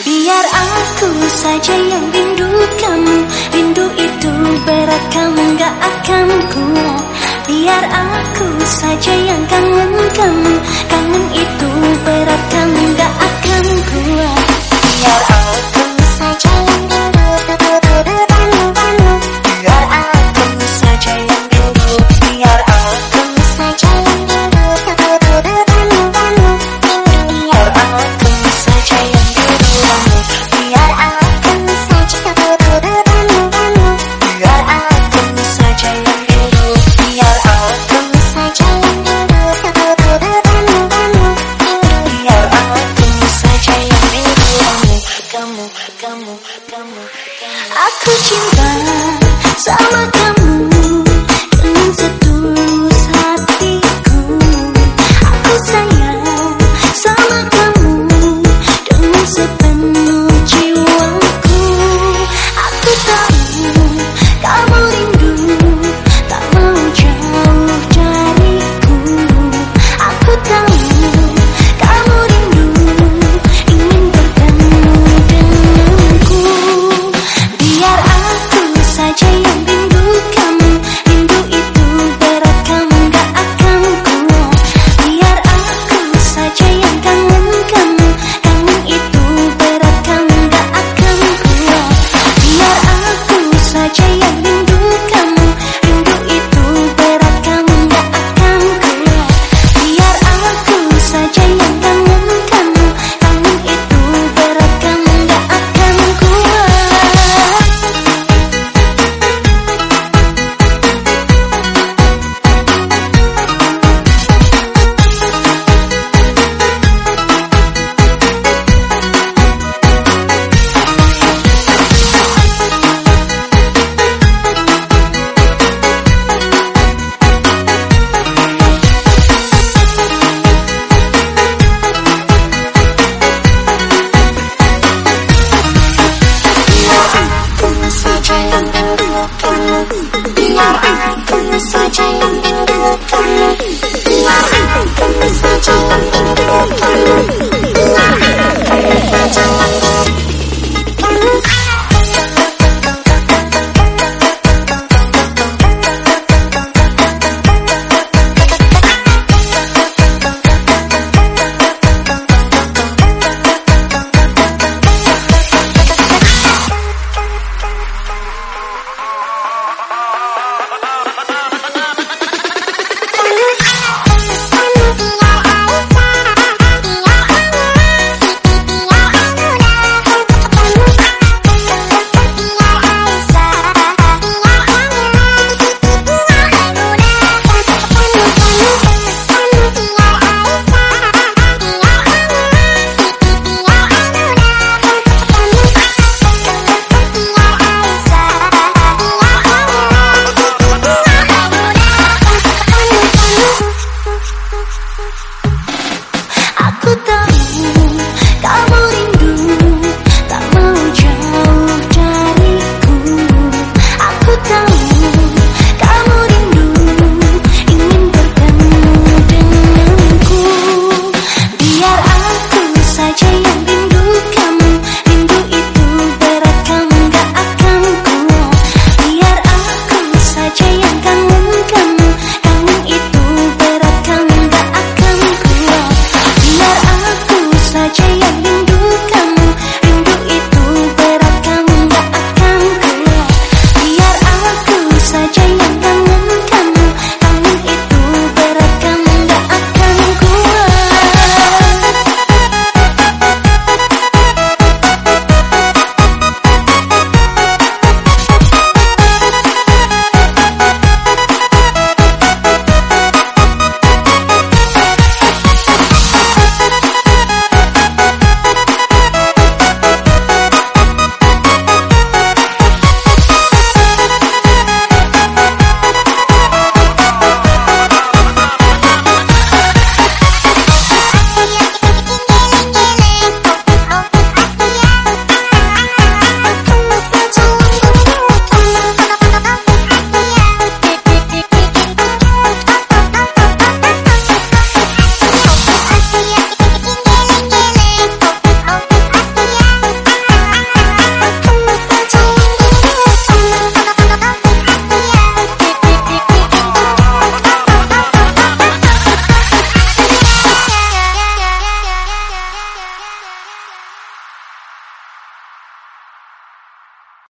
Biar aku saja yang rindu kamu. Rindu itu berat kamu gak akan kuat. Biar aku saja yang kangen kamu. summertime Biar aku yang